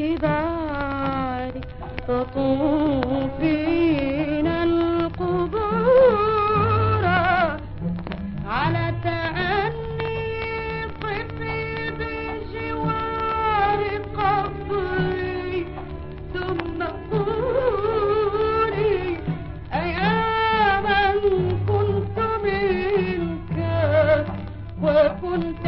كبارك فطوفينا القبور. على تأني طفي بجوار قبري ثم قولي أيا من كنت منك وكنت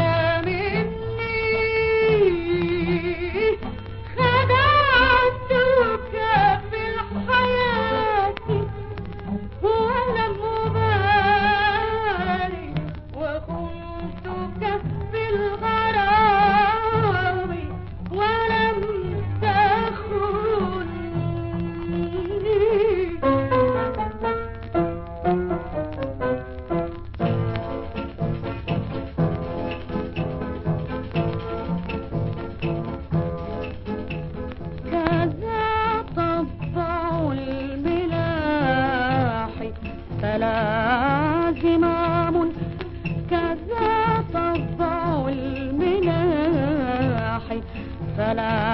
la